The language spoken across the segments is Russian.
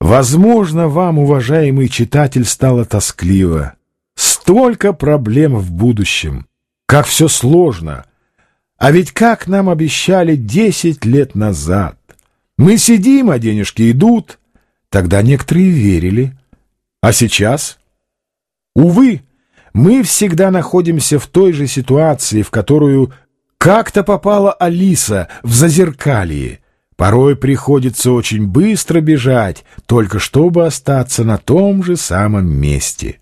Возможно, вам, уважаемый читатель, стало тоскливо. Столько проблем в будущем. Как все сложно. А ведь как нам обещали десять лет назад. Мы сидим, а денежки идут. Тогда некоторые верили. А сейчас? Увы, мы всегда находимся в той же ситуации, в которую как-то попала Алиса в зазеркалье. Порой приходится очень быстро бежать, только чтобы остаться на том же самом месте.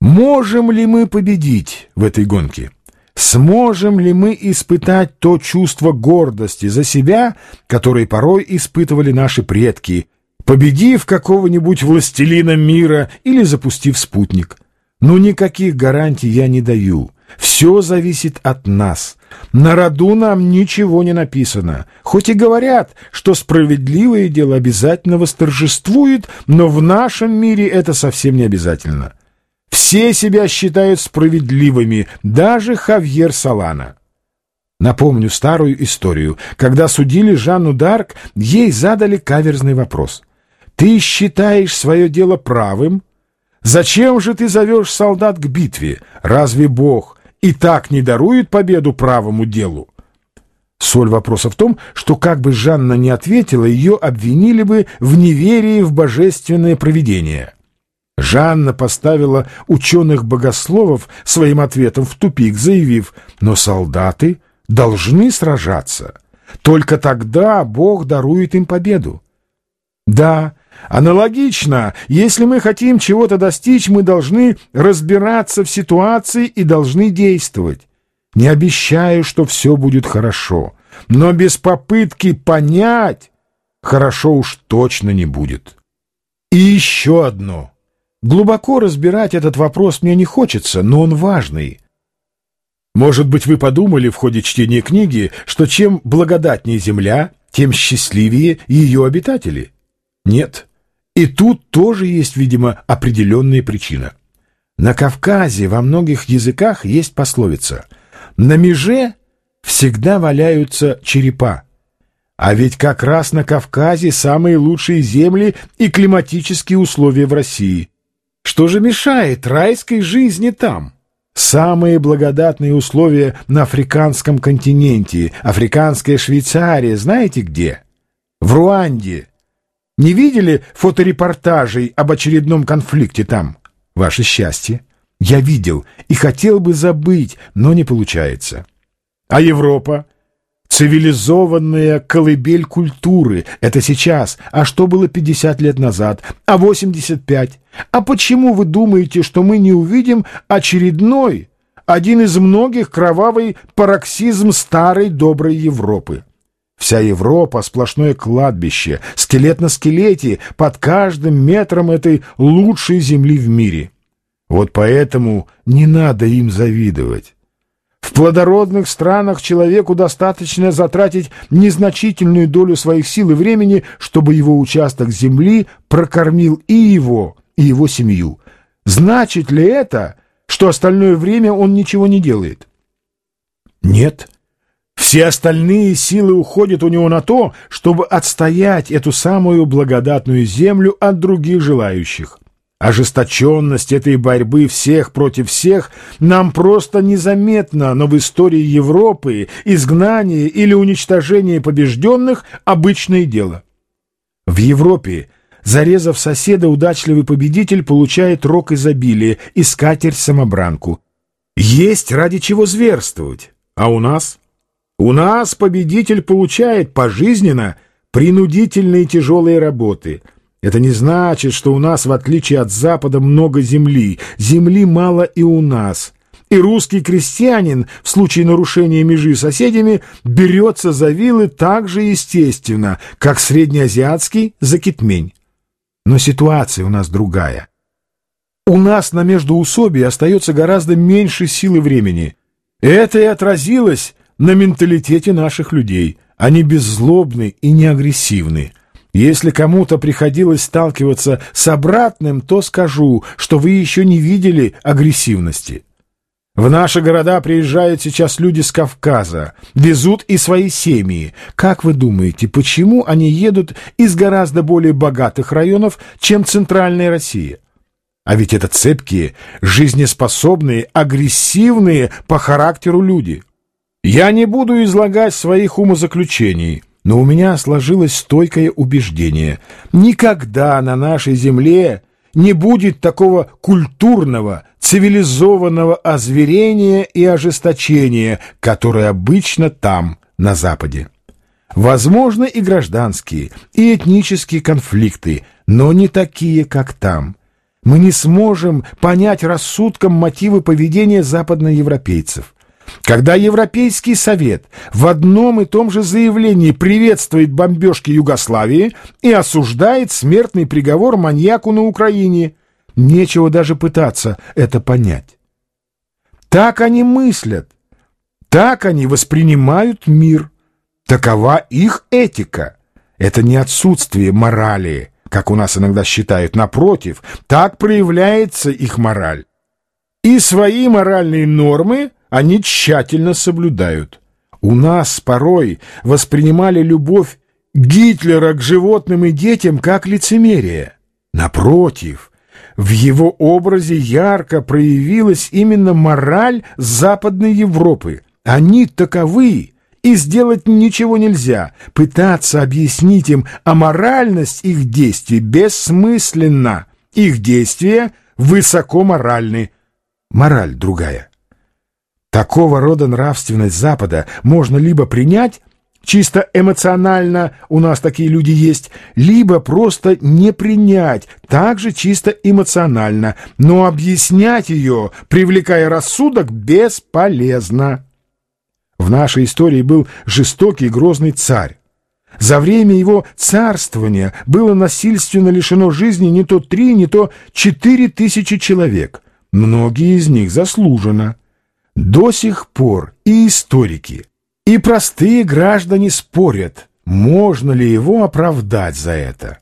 Можем ли мы победить в этой гонке? Сможем ли мы испытать то чувство гордости за себя, которое порой испытывали наши предки, победив какого-нибудь властелина мира или запустив спутник? Но никаких гарантий я не даю. Все зависит от нас. На роду нам ничего не написано. Хоть и говорят, что справедливое дело обязательно восторжествует, но в нашем мире это совсем не обязательно. Все себя считают справедливыми, даже Хавьер Салана. Напомню старую историю. Когда судили Жанну Дарк, ей задали каверзный вопрос. «Ты считаешь свое дело правым? Зачем же ты зовешь солдат к битве? Разве Бог и так не дарует победу правому делу?» Соль вопроса в том, что как бы Жанна не ответила, ее обвинили бы в неверии в божественное провидение. Жанна поставила ученых-богословов своим ответом в тупик, заявив, но солдаты должны сражаться. Только тогда Бог дарует им победу. Да, аналогично, если мы хотим чего-то достичь, мы должны разбираться в ситуации и должны действовать. Не обещаю, что все будет хорошо, но без попытки понять хорошо уж точно не будет. И еще одно — Глубоко разбирать этот вопрос мне не хочется, но он важный. Может быть, вы подумали в ходе чтения книги, что чем благодатнее земля, тем счастливее ее обитатели? Нет. И тут тоже есть, видимо, определенная причина. На Кавказе во многих языках есть пословица «На меже всегда валяются черепа». А ведь как раз на Кавказе самые лучшие земли и климатические условия в России – что же мешает райской жизни там? Самые благодатные условия на африканском континенте, африканская Швейцария, знаете где? В Руанде. Не видели фоторепортажей об очередном конфликте там? Ваше счастье. Я видел и хотел бы забыть, но не получается. А Европа? Цивилизованная колыбель культуры — это сейчас. А что было 50 лет назад? А 85? А почему вы думаете, что мы не увидим очередной, один из многих кровавый пароксизм старой доброй Европы? Вся Европа — сплошное кладбище, скелет на скелете, под каждым метром этой лучшей земли в мире. Вот поэтому не надо им завидовать. В плодородных странах человеку достаточно затратить незначительную долю своих сил и времени, чтобы его участок земли прокормил и его, и его семью. Значит ли это, что остальное время он ничего не делает? Нет. Все остальные силы уходят у него на то, чтобы отстоять эту самую благодатную землю от других желающих. Ожесточенность этой борьбы всех против всех нам просто незаметна, но в истории Европы изгнание или уничтожение побежденных – обычное дело. В Европе, зарезав соседа, удачливый победитель получает рок изобилия и скатерть-самобранку. Есть ради чего зверствовать. А у нас? У нас победитель получает пожизненно принудительные тяжелые работы – это не значит, что у нас, в отличие от Запада, много земли. Земли мало и у нас. И русский крестьянин в случае нарушения межи соседями берется за вилы так же естественно, как среднеазиатский за китмень. Но ситуация у нас другая. У нас на междоусобии остается гораздо меньше силы времени. Это и отразилось на менталитете наших людей. Они беззлобны и не агрессивны. Если кому-то приходилось сталкиваться с обратным, то скажу, что вы еще не видели агрессивности. В наши города приезжают сейчас люди с Кавказа, везут и свои семьи. Как вы думаете, почему они едут из гораздо более богатых районов, чем центральная Россия? А ведь это цепкие, жизнеспособные, агрессивные по характеру люди. Я не буду излагать своих умозаключений, но у меня сложилось стойкое убеждение. Никогда на нашей земле не будет такого культурного, цивилизованного озверения и ожесточения, которое обычно там, на Западе. Возможны и гражданские, и этнические конфликты, но не такие, как там. Мы не сможем понять рассудком мотивы поведения западноевропейцев. Когда Европейский Совет в одном и том же заявлении приветствует бомбежки Югославии и осуждает смертный приговор маньяку на Украине, нечего даже пытаться это понять. Так они мыслят, так они воспринимают мир, такова их этика. Это не отсутствие морали, как у нас иногда считают, напротив, так проявляется их мораль. И свои моральные нормы – они тщательно соблюдают. У нас порой воспринимали любовь Гитлера к животным и детям как лицемерие. Напротив, в его образе ярко проявилась именно мораль Западной Европы. Они таковы, и сделать ничего нельзя. Пытаться объяснить им аморальность их действий бессмысленно. Их действия высоко моральны. Мораль другая. Такого рода нравственность Запада можно либо принять, чисто эмоционально у нас такие люди есть, либо просто не принять, также чисто эмоционально, но объяснять ее, привлекая рассудок, бесполезно. В нашей истории был жестокий грозный царь. За время его царствования было насильственно лишено жизни не то три, не то четыре тысячи человек. Многие из них заслуженно. До сих пор и историки, и простые граждане спорят, можно ли его оправдать за это.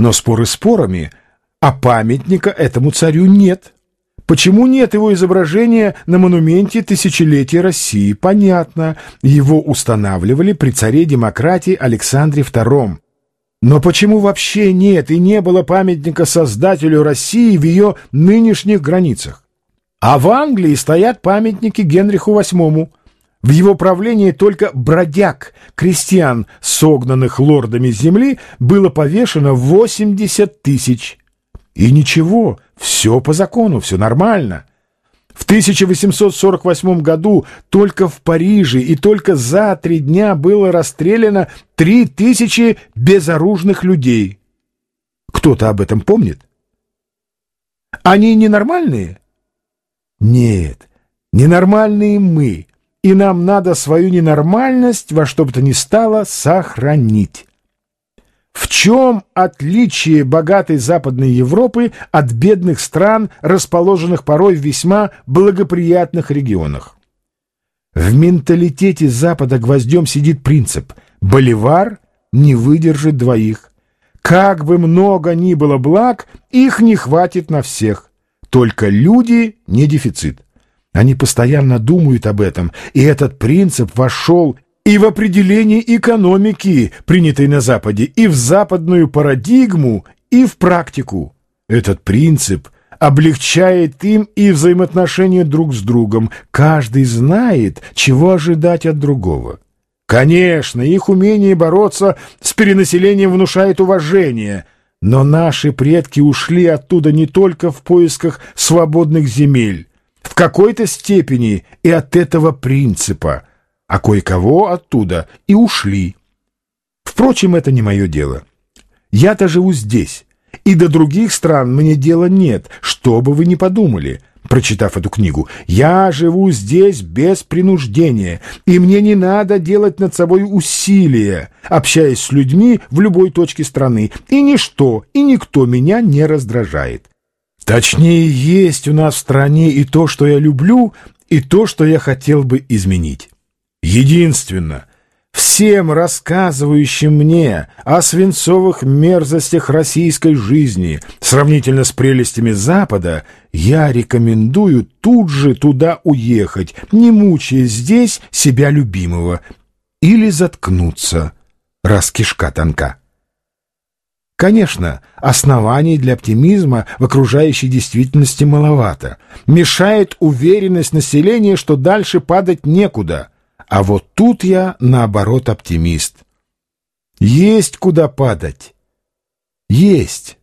Но споры спорами, а памятника этому царю нет. Почему нет его изображения на монументе тысячелетия России? Понятно, его устанавливали при царе демократии Александре II. Но почему вообще нет и не было памятника создателю России в ее нынешних границах? А в Англии стоят памятники Генриху VIII. В его правлении только бродяг, крестьян, согнанных лордами земли, было повешено 80 тысяч. И ничего, все по закону, все нормально. В 1848 году только в Париже и только за три дня было расстреляно три тысячи безоружных людей. Кто-то об этом помнит? Они ненормальные? Нет, ненормальные мы, и нам надо свою ненормальность во что бы то ни стало сохранить. В чем отличие богатой Западной Европы от бедных стран, расположенных порой в весьма благоприятных регионах? В менталитете Запада гвоздем сидит принцип «Боливар не выдержит двоих». Как бы много ни было благ, их не хватит на всех. Только люди не дефицит. Они постоянно думают об этом, и этот принцип вошел и в определение экономики, принятой на Западе, и в западную парадигму, и в практику. Этот принцип облегчает им и взаимоотношения друг с другом. Каждый знает, чего ожидать от другого. Конечно, их умение бороться с перенаселением внушает уважение – но наши предки ушли оттуда не только в поисках свободных земель, в какой-то степени и от этого принципа, а кое-кого оттуда и ушли. Впрочем, это не мое дело. Я-то живу здесь, и до других стран мне дела нет, что бы вы ни подумали — прочитав эту книгу. «Я живу здесь без принуждения, и мне не надо делать над собой усилия, общаясь с людьми в любой точке страны, и ничто и никто меня не раздражает. Точнее, есть у нас в стране и то, что я люблю, и то, что я хотел бы изменить. Единственно, всем рассказывающим мне о свинцовых мерзостях российской жизни, сравнительно с прелестями Запада, я рекомендую тут же туда уехать, не мучая здесь себя любимого, или заткнуться, раз кишка тонка. Конечно, оснований для оптимизма в окружающей действительности маловато. Мешает уверенность населения, что дальше падать некуда – а вот тут я, наоборот, оптимист. Есть куда падать. Есть.